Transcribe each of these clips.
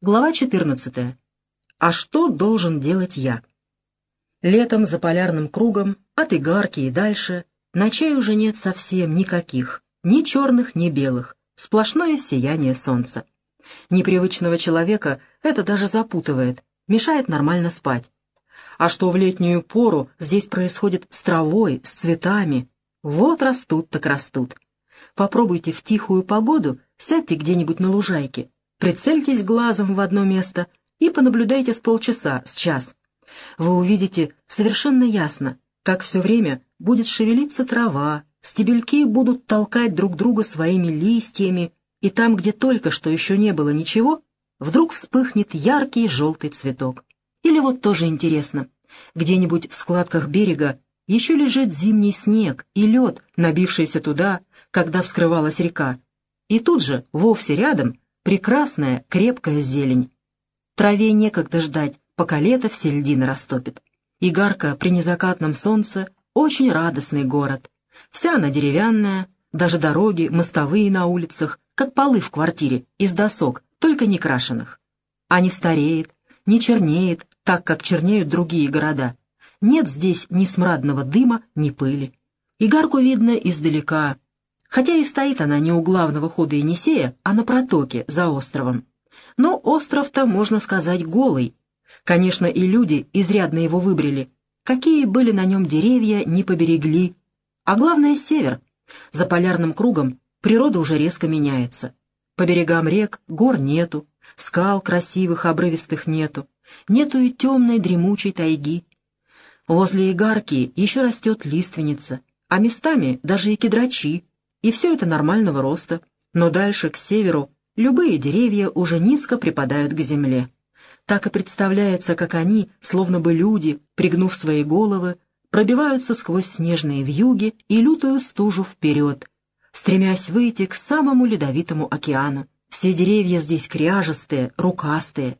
Глава 14. А что должен делать я? Летом за полярным кругом, от Игарки и дальше, ночей уже нет совсем никаких, ни черных, ни белых, сплошное сияние солнца. Непривычного человека это даже запутывает, мешает нормально спать. А что в летнюю пору здесь происходит с травой, с цветами, вот растут так растут. Попробуйте в тихую погоду, сядьте где-нибудь на лужайке, Прицельтесь глазом в одно место и понаблюдайте с полчаса, с час. Вы увидите совершенно ясно, как все время будет шевелиться трава, стебельки будут толкать друг друга своими листьями, и там, где только что еще не было ничего, вдруг вспыхнет яркий желтый цветок. Или вот тоже интересно, где-нибудь в складках берега еще лежит зимний снег и лед, набившийся туда, когда вскрывалась река. И тут же, вовсе рядом, Прекрасная, крепкая зелень. Траве некогда ждать, пока лето все льдины растопит. Игарка при незакатном солнце — очень радостный город. Вся она деревянная, даже дороги, мостовые на улицах, как полы в квартире, из досок, только не крашеных. А не стареет, не чернеет, так как чернеют другие города. Нет здесь ни смрадного дыма, ни пыли. Игарку видно издалека, хотя и стоит она не у главного хода Енисея, а на протоке, за островом. Но остров-то, можно сказать, голый. Конечно, и люди изрядно его выбрали. Какие были на нем деревья, не поберегли. А главное — север. За полярным кругом природа уже резко меняется. По берегам рек гор нету, скал красивых, обрывистых нету, нету и темной дремучей тайги. Возле игарки еще растет лиственница, а местами даже и кедрачи, и все это нормального роста, но дальше, к северу, любые деревья уже низко припадают к земле. Так и представляется, как они, словно бы люди, пригнув свои головы, пробиваются сквозь снежные вьюги и лютую стужу вперед, стремясь выйти к самому ледовитому океану. Все деревья здесь кряжестые, рукастые.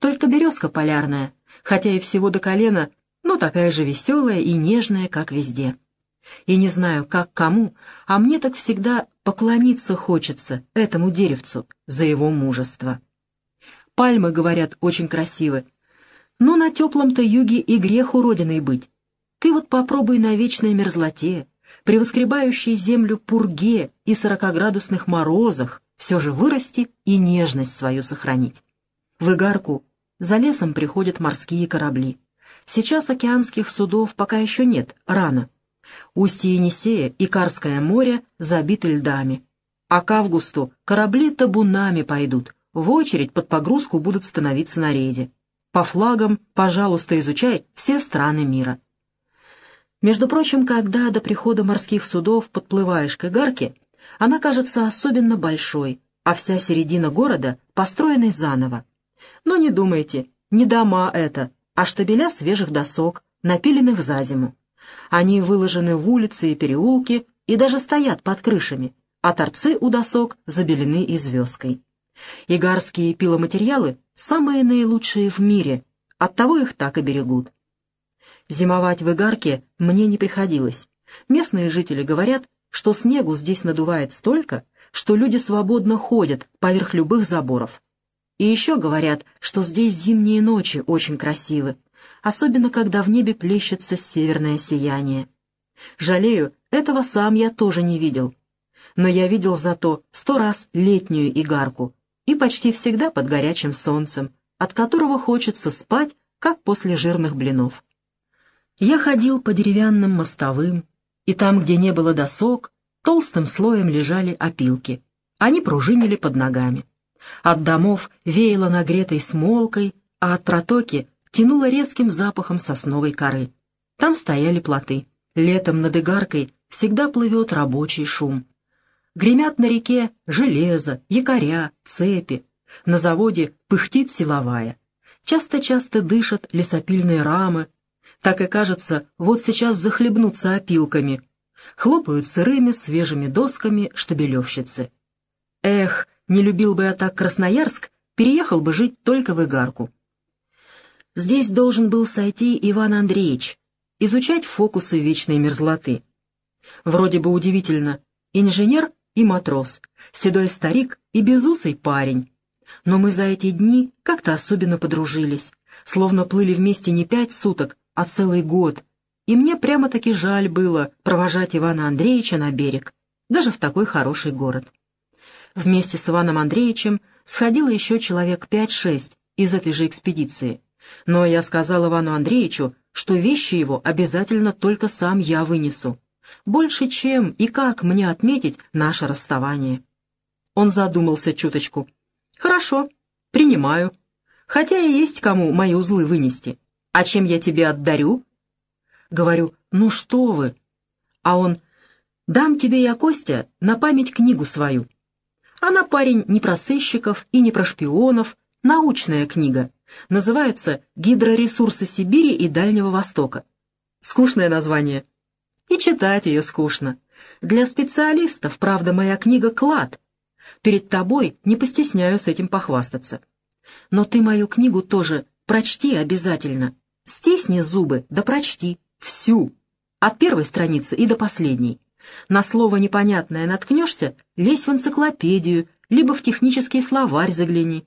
Только березка полярная, хотя и всего до колена, но такая же веселая и нежная, как везде. И не знаю, как кому, а мне так всегда поклониться хочется этому деревцу за его мужество. Пальмы, говорят, очень красивы. Но на теплом-то юге и грех уродиной быть. Ты вот попробуй на вечной мерзлоте, при воскребающей землю пурге и сорокоградусных морозах все же вырасти и нежность свою сохранить. В Игарку за лесом приходят морские корабли. Сейчас океанских судов пока еще нет, рано. Устье Енисея и Карское море забиты льдами. А к августу корабли табунами пойдут, в очередь под погрузку будут становиться на рейде. По флагам, пожалуйста, изучай все страны мира. Между прочим, когда до прихода морских судов подплываешь к Игарке, она кажется особенно большой, а вся середина города построенной заново. Но не думайте, не дома это, а штабеля свежих досок, напиленных за зиму. Они выложены в улицы и переулки и даже стоят под крышами, а торцы у досок забелены и звездкой. Игарские пиломатериалы самые наилучшие в мире, оттого их так и берегут. Зимовать в Игарке мне не приходилось. Местные жители говорят, что снегу здесь надувает столько, что люди свободно ходят поверх любых заборов. И еще говорят, что здесь зимние ночи очень красивы, особенно когда в небе плещется северное сияние. Жалею, этого сам я тоже не видел. Но я видел зато сто раз летнюю игарку, и почти всегда под горячим солнцем, от которого хочется спать, как после жирных блинов. Я ходил по деревянным мостовым, и там, где не было досок, толстым слоем лежали опилки. Они пружинили под ногами. От домов веяло нагретой смолкой, а от протоки тянуло резким запахом сосновой коры. Там стояли плоты. Летом над Игаркой всегда плывет рабочий шум. Гремят на реке железо, якоря, цепи. На заводе пыхтит силовая. Часто-часто дышат лесопильные рамы. Так и кажется, вот сейчас захлебнутся опилками. Хлопают сырыми свежими досками штабелевщицы. Эх, не любил бы я так Красноярск, переехал бы жить только в Игарку. Здесь должен был сойти Иван Андреевич, изучать фокусы вечной мерзлоты. Вроде бы удивительно, инженер и матрос, седой старик и безусый парень. Но мы за эти дни как-то особенно подружились, словно плыли вместе не пять суток, а целый год. И мне прямо-таки жаль было провожать Ивана Андреевича на берег, даже в такой хороший город. Вместе с Иваном Андреевичем сходило еще человек пять-шесть из этой же экспедиции. Но я сказал Ивану Андреевичу, что вещи его обязательно только сам я вынесу. Больше чем и как мне отметить наше расставание. Он задумался чуточку. «Хорошо, принимаю. Хотя и есть кому мои узлы вынести. А чем я тебе отдарю?» Говорю, «Ну что вы?» А он, «Дам тебе я, Костя, на память книгу свою». Она, парень, не про сыщиков и не про шпионов, научная книга. Называется «Гидроресурсы Сибири и Дальнего Востока». Скучное название. И читать ее скучно. Для специалистов, правда, моя книга «Клад», Перед тобой не постесняюсь этим похвастаться. Но ты мою книгу тоже прочти обязательно. Стисни зубы, да прочти. Всю. От первой страницы и до последней. На слово непонятное наткнешься, лезь в энциклопедию, либо в технический словарь загляни.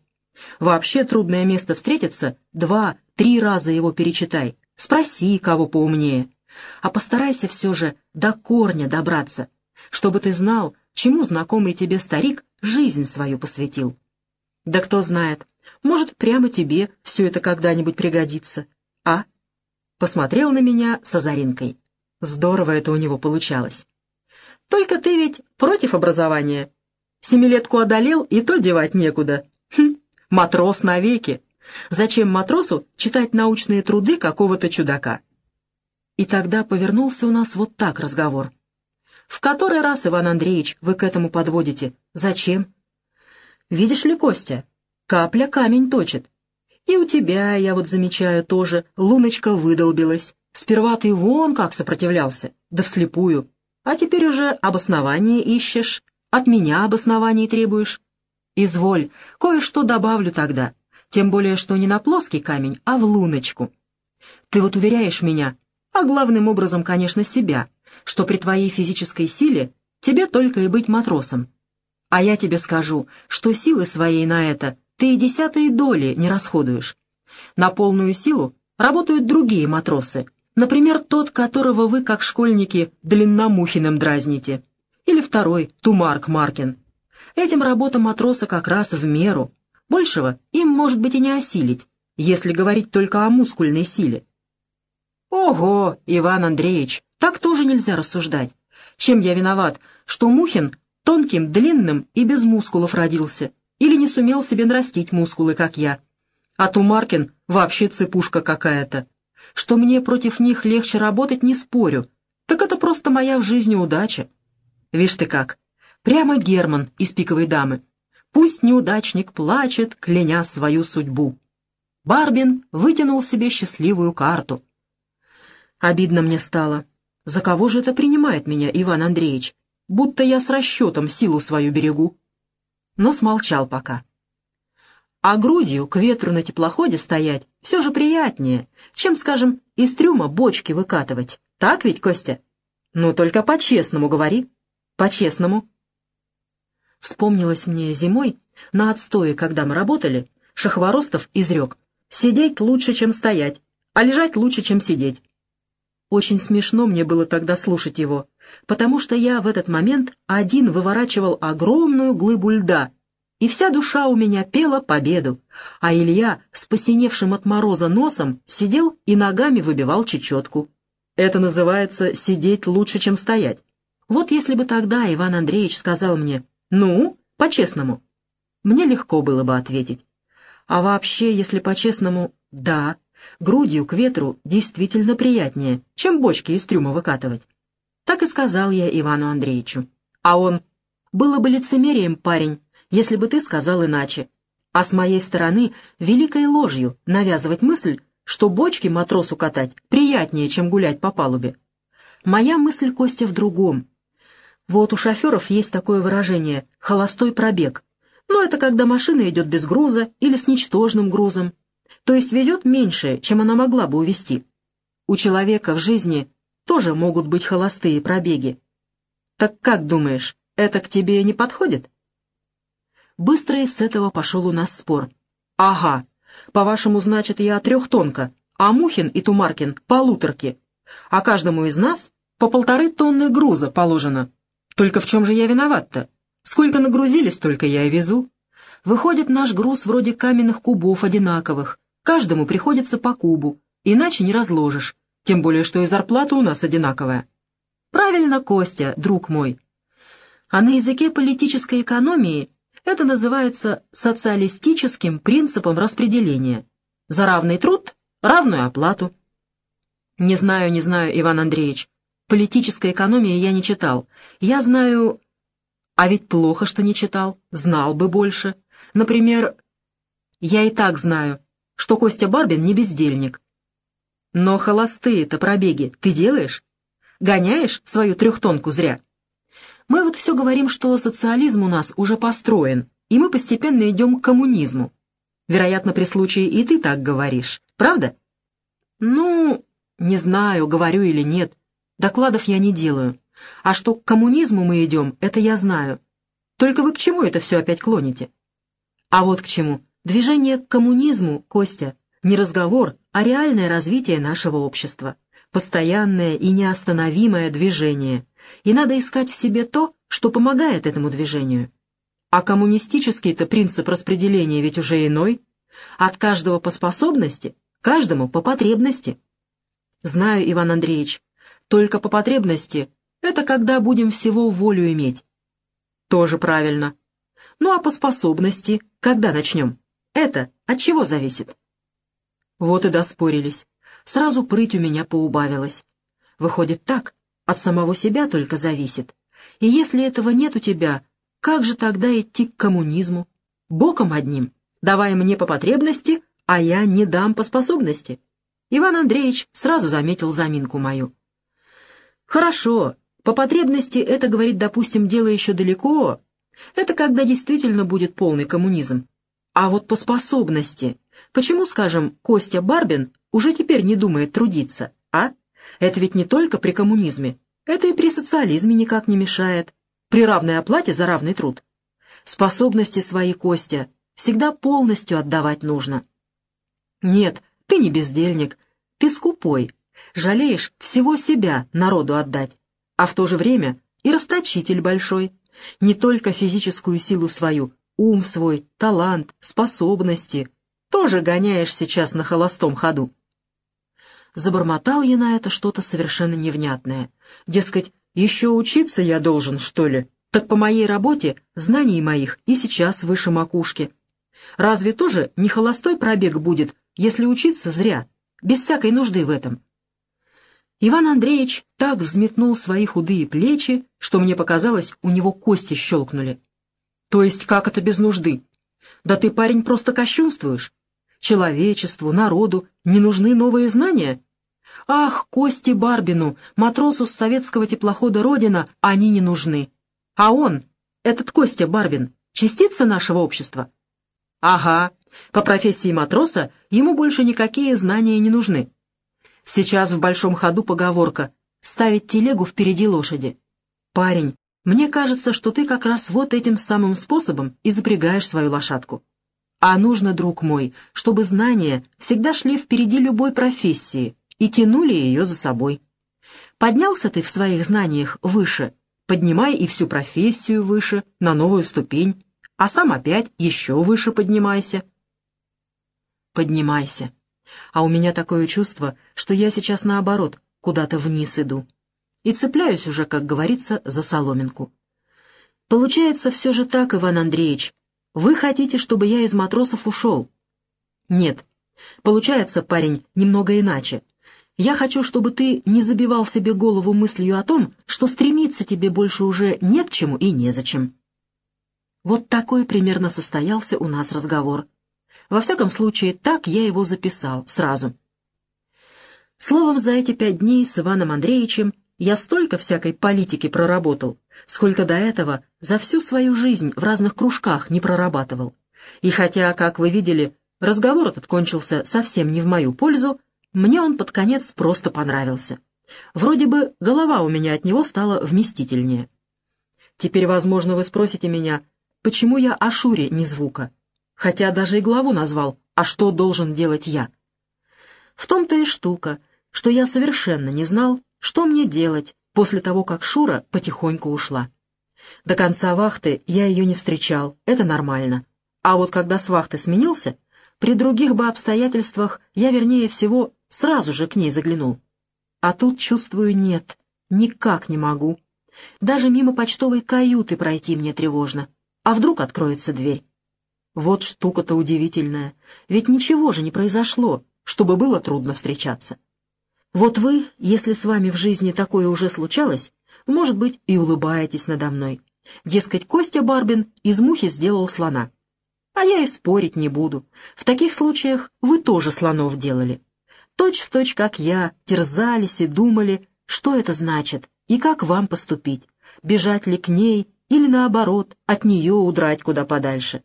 Вообще трудное место встретится, два-три раза его перечитай, спроси, кого поумнее. А постарайся все же до корня добраться, чтобы ты знал, чему знакомый тебе старик жизнь свою посвятил. Да кто знает, может, прямо тебе все это когда-нибудь пригодится. А? Посмотрел на меня с озаринкой. Здорово это у него получалось. Только ты ведь против образования. Семилетку одолел, и то девать некуда. Хм, матрос навеки. Зачем матросу читать научные труды какого-то чудака? И тогда повернулся у нас вот так разговор. В который раз, Иван Андреевич, вы к этому подводите? Зачем? Видишь ли, Костя, капля камень точит. И у тебя, я вот замечаю, тоже луночка выдолбилась. Сперва ты вон как сопротивлялся, да вслепую. А теперь уже обоснование ищешь, от меня обоснований требуешь. Изволь, кое-что добавлю тогда, тем более, что не на плоский камень, а в луночку. Ты вот уверяешь меня, а главным образом, конечно, себя, что при твоей физической силе тебе только и быть матросом. А я тебе скажу, что силы своей на это ты и десятые доли не расходуешь. На полную силу работают другие матросы, например, тот, которого вы, как школьники, длинномухиным дразните, или второй, Тумарк Маркин. Этим работа матроса как раз в меру. Большего им, может быть, и не осилить, если говорить только о мускульной силе. Ого, Иван Андреевич, так тоже нельзя рассуждать. Чем я виноват, что Мухин тонким, длинным и без мускулов родился, или не сумел себе нарастить мускулы, как я. А Тумаркин вообще цепушка какая-то. Что мне против них легче работать, не спорю. Так это просто моя в жизни удача. Вишь ты как, прямо Герман из «Пиковой дамы». Пусть неудачник плачет, кляня свою судьбу. Барбин вытянул себе счастливую карту. Обидно мне стало. За кого же это принимает меня Иван Андреевич? Будто я с расчетом силу свою берегу. Но смолчал пока. А грудью к ветру на теплоходе стоять все же приятнее, чем, скажем, из трюма бочки выкатывать. Так ведь, Костя? Ну, только по-честному говори. По-честному. Вспомнилось мне зимой, на отстое, когда мы работали, Шахворостов изрек «Сидеть лучше, чем стоять, а лежать лучше, чем сидеть». Очень смешно мне было тогда слушать его, потому что я в этот момент один выворачивал огромную глыбу льда, и вся душа у меня пела победу, а Илья с посиневшим от мороза носом сидел и ногами выбивал чечетку. Это называется «сидеть лучше, чем стоять». Вот если бы тогда Иван Андреевич сказал мне «ну, по-честному», мне легко было бы ответить. А вообще, если по-честному, да, Грудью к ветру действительно приятнее, чем бочки из трюма выкатывать. Так и сказал я Ивану Андреевичу. А он, было бы лицемерием, парень, если бы ты сказал иначе. А с моей стороны великой ложью навязывать мысль, что бочки матросу катать приятнее, чем гулять по палубе. Моя мысль, Костя, в другом. Вот у шоферов есть такое выражение «холостой пробег». Но это когда машина идет без груза или с ничтожным грузом, то есть везет меньше, чем она могла бы увезти. У человека в жизни тоже могут быть холостые пробеги. Так как думаешь, это к тебе не подходит? быстро и с этого пошел у нас спор. «Ага, по-вашему, значит, я трехтонка, а Мухин и Тумаркин — полуторки, а каждому из нас по полторы тонны груза положено. Только в чем же я виноват-то? Сколько нагрузили, столько я и везу. Выходит, наш груз вроде каменных кубов одинаковых, каждому приходится по кубу, иначе не разложишь, тем более, что и зарплата у нас одинаковая. Правильно, Костя, друг мой. А на языке политической экономии это называется социалистическим принципом распределения. За равный труд — равную оплату. Не знаю, не знаю, Иван Андреевич. Политической экономии я не читал. Я знаю... А ведь плохо, что не читал. Знал бы больше. Например, я и так знаю, что Костя Барбин не бездельник. Но холостые-то пробеги ты делаешь? Гоняешь свою трехтонку зря? Мы вот все говорим, что социализм у нас уже построен, и мы постепенно идем к коммунизму. Вероятно, при случае и ты так говоришь, правда? Ну, не знаю, говорю или нет. Докладов я не делаю. А что к коммунизму мы идем, это я знаю. Только вы к чему это все опять клоните? А вот к чему. Движение к коммунизму, Костя, не разговор, а реальное развитие нашего общества. Постоянное и неостановимое движение. И надо искать в себе то, что помогает этому движению. А коммунистический-то принцип распределения ведь уже иной. От каждого по способности, каждому по потребности. Знаю, Иван Андреевич, только по потребности — это когда будем всего волю иметь. Тоже правильно. Ну а по способности, когда начнем? Это от чего зависит? Вот и доспорились. Сразу прыть у меня поубавилась. Выходит так, от самого себя только зависит. И если этого нет у тебя, как же тогда идти к коммунизму? Боком одним, давая мне по потребности, а я не дам по способности. Иван Андреевич сразу заметил заминку мою. Хорошо, по потребности это, говорит, допустим, дело еще далеко, это когда действительно будет полный коммунизм. А вот по способности. Почему, скажем, Костя Барбин уже теперь не думает трудиться, а? Это ведь не только при коммунизме. Это и при социализме никак не мешает. При равной оплате за равный труд. Способности свои, Костя, всегда полностью отдавать нужно. Нет, ты не бездельник, ты скупой, жалеешь всего себя народу отдать, а в то же время и расточитель большой, не только физическую силу свою, ум свой, талант, способности, тоже гоняешь сейчас на холостом ходу. Забормотал я на это что-то совершенно невнятное. Дескать, еще учиться я должен, что ли? Так по моей работе знаний моих и сейчас выше макушки. Разве тоже не холостой пробег будет, если учиться зря, без всякой нужды в этом? Иван Андреевич так взметнул свои худые плечи, что мне показалось, у него кости щелкнули. То есть как это без нужды? Да ты, парень, просто кощунствуешь. Человечеству, народу не нужны новые знания? Ах, Косте Барбину, матросу с советского теплохода «Родина», они не нужны. А он, этот Костя Барбин, частица нашего общества? Ага, по профессии матроса ему больше никакие знания не нужны. Сейчас в большом ходу поговорка «ставить телегу впереди лошади». Парень, мне кажется, что ты как раз вот этим самым способом и запрягаешь свою лошадку. А нужно, друг мой, чтобы знания всегда шли впереди любой профессии и тянули ее за собой. Поднялся ты в своих знаниях выше, поднимай и всю профессию выше, на новую ступень, а сам опять еще выше поднимайся. Поднимайся. А у меня такое чувство, что я сейчас наоборот, куда-то вниз иду. И цепляюсь уже, как говорится, за соломинку. Получается все же так, Иван Андреевич. Вы хотите, чтобы я из матросов ушел? Нет. Получается, парень, немного иначе. Я хочу, чтобы ты не забивал себе голову мыслью о том, что стремиться тебе больше уже не к чему и незачем. Вот такой примерно состоялся у нас разговор. Во всяком случае, так я его записал сразу. Словом, за эти пять дней с Иваном Андреевичем я столько всякой политики проработал, сколько до этого за всю свою жизнь в разных кружках не прорабатывал. И хотя, как вы видели, разговор этот кончился совсем не в мою пользу, мне он под конец просто понравился. Вроде бы голова у меня от него стала вместительнее. Теперь, возможно, вы спросите меня, почему я о Шуре ни звука, хотя даже и главу назвал «А что должен делать я?». В том-то и штука, что я совершенно не знал, что мне делать после того, как Шура потихоньку ушла. До конца вахты я ее не встречал, это нормально. А вот когда с вахты сменился, при других бы обстоятельствах я, вернее всего, сразу же к ней заглянул. А тут, чувствую, нет, никак не могу. Даже мимо почтовой каюты пройти мне тревожно. А вдруг откроется дверь? Вот штука-то удивительная. Ведь ничего же не произошло, чтобы было трудно встречаться. Вот вы, если с вами в жизни такое уже случалось, может быть, и улыбаетесь надо мной. Дескать, Костя Барбин из мухи сделал слона. А я и спорить не буду. В таких случаях вы тоже слонов делали. Точь в точь, как я, терзались и думали, что это значит и как вам поступить, бежать ли к ней или, наоборот, от нее удрать куда подальше.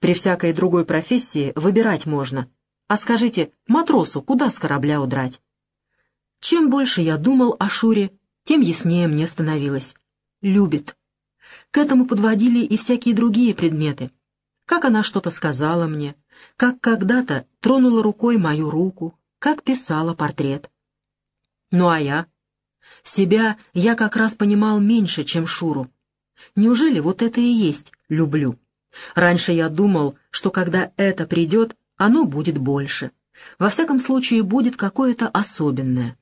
При всякой другой профессии выбирать можно. А скажите, матросу куда с корабля удрать? Чем больше я думал о Шуре, тем яснее мне становилось. Любит. К этому подводили и всякие другие предметы. Как она что-то сказала мне, как когда-то тронула рукой мою руку, как писала портрет. Ну а я? Себя я как раз понимал меньше, чем Шуру. Неужели вот это и есть «люблю»? Раньше я думал, что когда это придет, оно будет больше. Во всяком случае, будет какое-то особенное.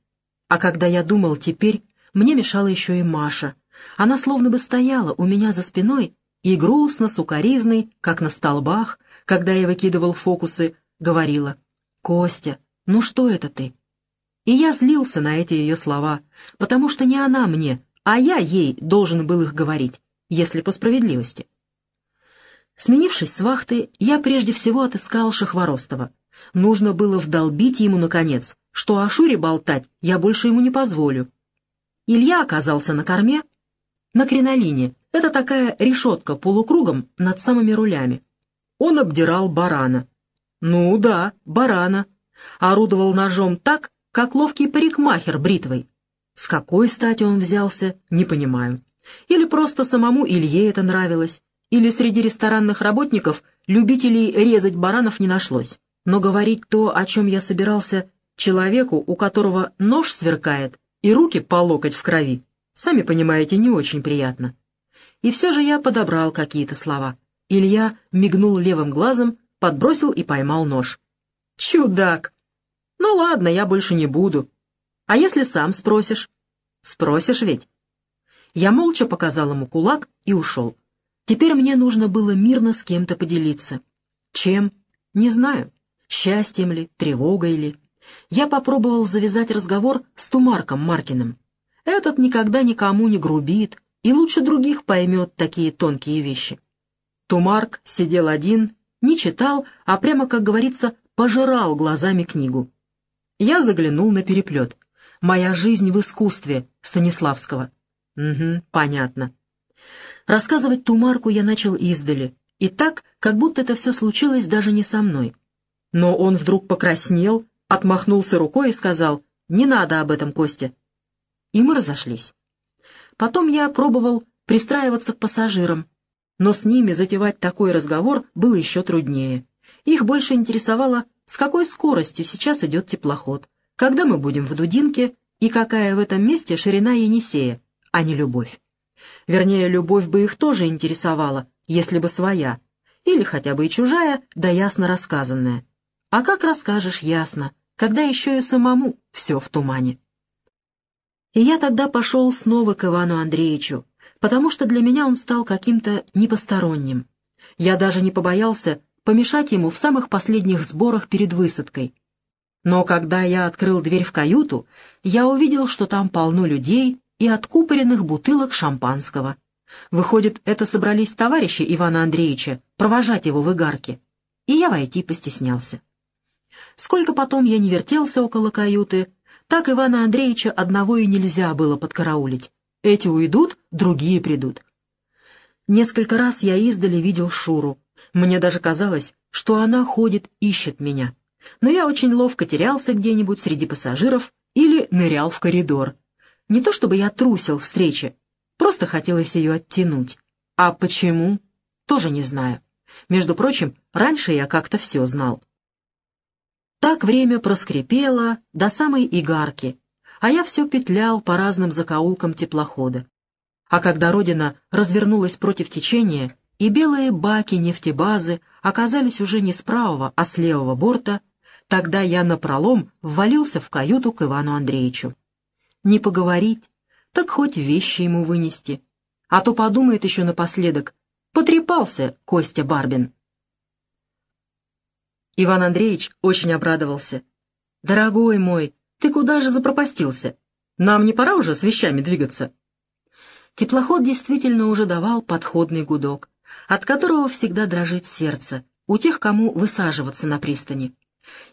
А когда я думал теперь, мне мешала еще и Маша. Она словно бы стояла у меня за спиной и грустно, сукоризной, как на столбах, когда я выкидывал фокусы, говорила, «Костя, ну что это ты?» И я злился на эти ее слова, потому что не она мне, а я ей должен был их говорить, если по справедливости. Сменившись с вахты, я прежде всего отыскал Шахворостова. Нужно было вдолбить ему, наконец, что о Шуре болтать я больше ему не позволю, Илья оказался на корме, на кринолине. Это такая решетка полукругом над самыми рулями. Он обдирал барана. Ну да, барана. Орудовал ножом так, как ловкий парикмахер бритвой. С какой стати он взялся, не понимаю. Или просто самому Илье это нравилось, или среди ресторанных работников любителей резать баранов не нашлось. Но говорить то, о чем я собирался, человеку, у которого нож сверкает, и руки по локоть в крови. Сами понимаете, не очень приятно. И все же я подобрал какие-то слова. Илья мигнул левым глазом, подбросил и поймал нож. «Чудак! Ну ладно, я больше не буду. А если сам спросишь?» «Спросишь ведь?» Я молча показал ему кулак и ушел. Теперь мне нужно было мирно с кем-то поделиться. Чем? Не знаю. Счастьем ли, тревогой ли я попробовал завязать разговор с Тумарком Маркиным. Этот никогда никому не грубит и лучше других поймет такие тонкие вещи. Тумарк сидел один, не читал, а прямо, как говорится, пожирал глазами книгу. Я заглянул на переплет. «Моя жизнь в искусстве» Станиславского. Угу, понятно. Рассказывать Тумарку я начал издали, и так, как будто это все случилось даже не со мной. Но он вдруг покраснел отмахнулся рукой и сказал, «Не надо об этом, Костя». И мы разошлись. Потом я пробовал пристраиваться к пассажирам, но с ними затевать такой разговор было еще труднее. Их больше интересовало, с какой скоростью сейчас идет теплоход, когда мы будем в Дудинке и какая в этом месте ширина Енисея, а не любовь. Вернее, любовь бы их тоже интересовала, если бы своя, или хотя бы и чужая, да ясно рассказанная. А как расскажешь ясно, когда еще и самому все в тумане. И я тогда пошел снова к Ивану Андреевичу, потому что для меня он стал каким-то непосторонним. Я даже не побоялся помешать ему в самых последних сборах перед высадкой. Но когда я открыл дверь в каюту, я увидел, что там полно людей и откупоренных бутылок шампанского. Выходит, это собрались товарищи Ивана Андреевича провожать его в игарке, и я войти постеснялся. Сколько потом я не вертелся около каюты, так Ивана Андреевича одного и нельзя было подкараулить. Эти уйдут, другие придут. Несколько раз я издали видел Шуру. Мне даже казалось, что она ходит, ищет меня. Но я очень ловко терялся где-нибудь среди пассажиров или нырял в коридор. Не то чтобы я трусил встречи, просто хотелось ее оттянуть. А почему? тоже не знаю. Между прочим, раньше я как-то все знал. Так время проскрипело до самой игарки, а я все петлял по разным закоулкам теплохода. А когда Родина развернулась против течения, и белые баки нефтебазы оказались уже не с правого, а с левого борта, тогда я напролом ввалился в каюту к Ивану Андреевичу. Не поговорить, так хоть вещи ему вынести. А то подумает еще напоследок, потрепался Костя Барбин. Иван Андреевич очень обрадовался. «Дорогой мой, ты куда же запропастился? Нам не пора уже с вещами двигаться?» Теплоход действительно уже давал подходный гудок, от которого всегда дрожит сердце у тех, кому высаживаться на пристани.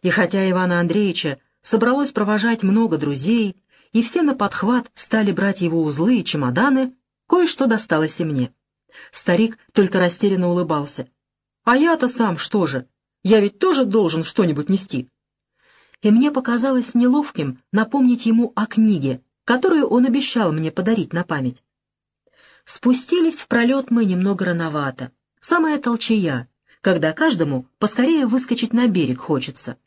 И хотя Ивана Андреевича собралось провожать много друзей, и все на подхват стали брать его узлы и чемоданы, кое-что досталось и мне. Старик только растерянно улыбался. «А я-то сам что же? Я ведь тоже должен что-нибудь нести». И мне показалось неловким напомнить ему о книге, которую он обещал мне подарить на память. Спустились в пролет мы немного рановато. Самая толчая, когда каждому поскорее выскочить на берег хочется.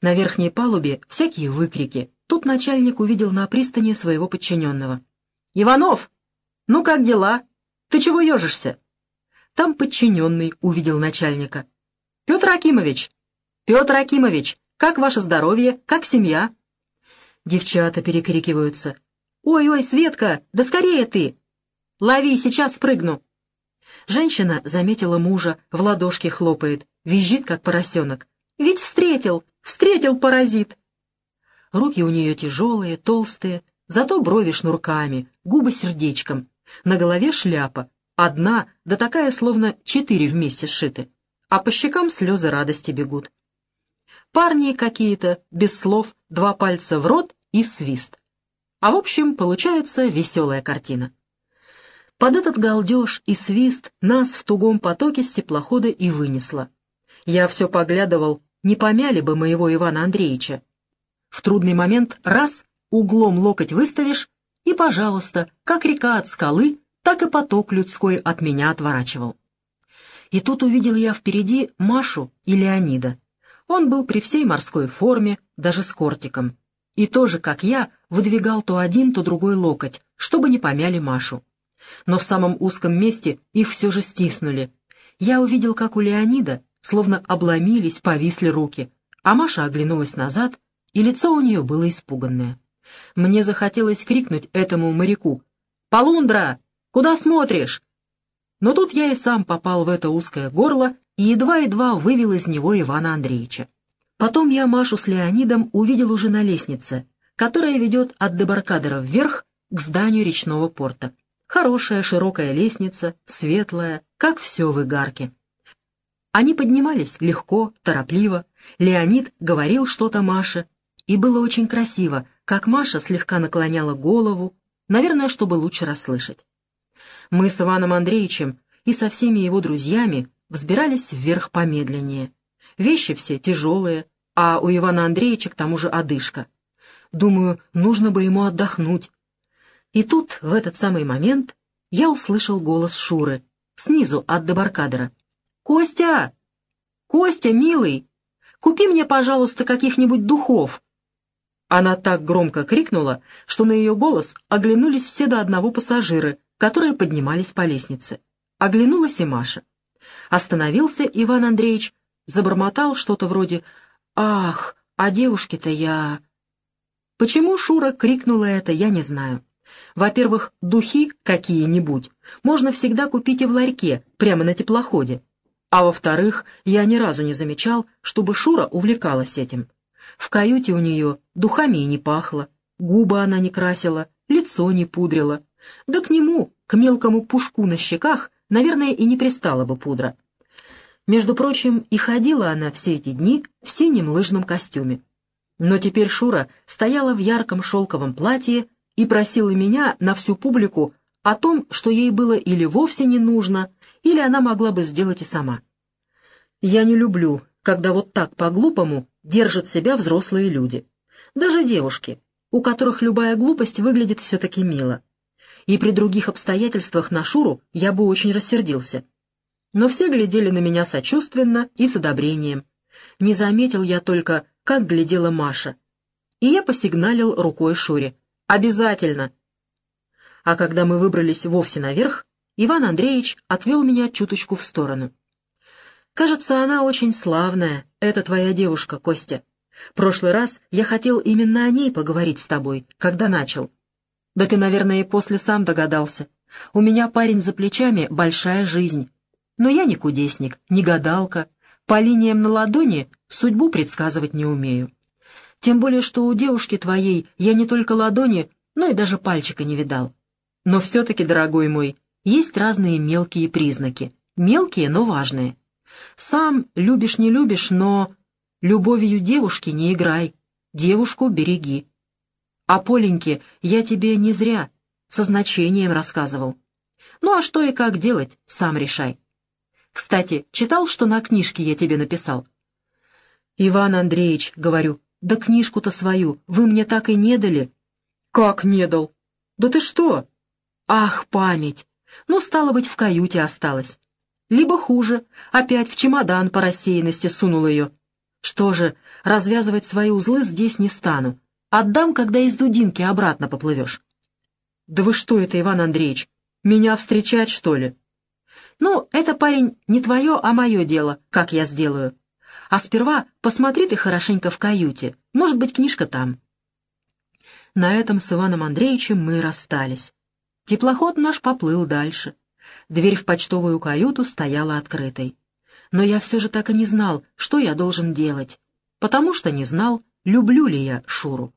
На верхней палубе всякие выкрики. Тут начальник увидел на пристани своего подчиненного. «Иванов! Ну как дела? Ты чего ежишься?» Там подчиненный увидел начальника. «Петр Акимович! Петр Акимович! Как ваше здоровье? Как семья?» Девчата перекрикиваются. «Ой-ой, Светка, да скорее ты! Лови, сейчас спрыгну!» Женщина заметила мужа, в ладошки хлопает, визжит, как поросенок. «Ведь встретил! Встретил паразит!» Руки у нее тяжелые, толстые, зато брови шнурками, губы сердечком. На голове шляпа, одна, да такая, словно четыре вместе сшиты. А по щекам слезы радости бегут. Парни какие-то, без слов, два пальца в рот и свист. А в общем, получается веселая картина. Под этот галдеж и свист нас в тугом потоке с теплохода и вынесло. Я все поглядывал, не помяли бы моего Ивана Андреевича. В трудный момент раз, углом локоть выставишь, и, пожалуйста, как река от скалы, так и поток людской от меня отворачивал. И тут увидел я впереди Машу и Леонида. Он был при всей морской форме, даже с кортиком. И тоже, как я, выдвигал то один, то другой локоть, чтобы не помяли Машу. Но в самом узком месте их все же стиснули. Я увидел, как у Леонида, словно обломились, повисли руки, а Маша оглянулась назад, и лицо у нее было испуганное. Мне захотелось крикнуть этому моряку «Полундра! Куда смотришь?» Но тут я и сам попал в это узкое горло и едва-едва вывел из него Ивана Андреевича. Потом я Машу с Леонидом увидел уже на лестнице, которая ведет от дебаркадера вверх к зданию речного порта. Хорошая широкая лестница, светлая, как все в Игарке. Они поднимались легко, торопливо. Леонид говорил что-то Маше, и было очень красиво, как Маша слегка наклоняла голову, наверное, чтобы лучше расслышать. Мы с Иваном Андреевичем и со всеми его друзьями взбирались вверх помедленнее. Вещи все тяжелые, а у Ивана Андреевича к тому же одышка. Думаю, нужно бы ему отдохнуть. И тут, в этот самый момент, я услышал голос Шуры, снизу от дебаркадера. «Костя! Костя, милый, купи мне, пожалуйста, каких-нибудь духов!» Она так громко крикнула, что на ее голос оглянулись все до одного пассажиры, которые поднимались по лестнице. Оглянулась и Маша. Остановился Иван Андреевич, забормотал что-то вроде «Ах, а девушки-то я...» Почему Шура крикнула это, я не знаю. Во-первых, духи какие-нибудь можно всегда купить и в ларьке, прямо на теплоходе. А во-вторых, я ни разу не замечал, чтобы Шура увлекалась этим. В каюте у нее духами и не пахло, губы она не красила, лицо не пудрила. Да к нему, к мелкому пушку на щеках, наверное, и не пристала бы пудра. Между прочим, и ходила она все эти дни в синем лыжном костюме. Но теперь Шура стояла в ярком шелковом платье и просила меня на всю публику о том, что ей было или вовсе не нужно, или она могла бы сделать и сама. Я не люблю, когда вот так по-глупому держат себя взрослые люди. Даже девушки, у которых любая глупость выглядит все-таки мило. И при других обстоятельствах на Шуру я бы очень рассердился. но все глядели на меня сочувственно и с одобрением. Не заметил я только, как глядела Маша. И я посигналил рукой Шуре. «Обязательно!» А когда мы выбрались вовсе наверх, Иван Андреевич отвел меня чуточку в сторону. «Кажется, она очень славная, это твоя девушка, Костя. Прошлый раз я хотел именно о ней поговорить с тобой, когда начал. Да ты, наверное, и после сам догадался. У меня парень за плечами большая жизнь. Но я не кудесник, не гадалка. По линиям на ладони судьбу предсказывать не умею. Тем более, что у девушки твоей я не только ладони, но и даже пальчика не видал. Но все-таки, дорогой мой, есть разные мелкие признаки. Мелкие, но важные. Сам любишь не любишь, но любовью девушки не играй, девушку береги. А Поленьке я тебе не зря, со значением рассказывал. Ну а что и как делать, сам решай. Кстати, читал, что на книжке я тебе написал? Иван Андреевич, говорю, да книжку-то свою вы мне так и не дали. Как не дал? Да ты что? Ах, память! Ну, стало быть, в каюте осталась. Либо хуже, опять в чемодан по рассеянности сунул ее. Что же, развязывать свои узлы здесь не стану. Отдам, когда из дудинки обратно поплывешь. Да вы что это, Иван Андреевич, меня встречать, что ли? Ну, это, парень, не твое, а мое дело, как я сделаю. А сперва посмотри ты хорошенько в каюте, может быть, книжка там. На этом с Иваном Андреевичем мы расстались. Теплоход наш поплыл дальше. Дверь в почтовую каюту стояла открытой. Но я все же так и не знал, что я должен делать, потому что не знал, люблю ли я Шуру.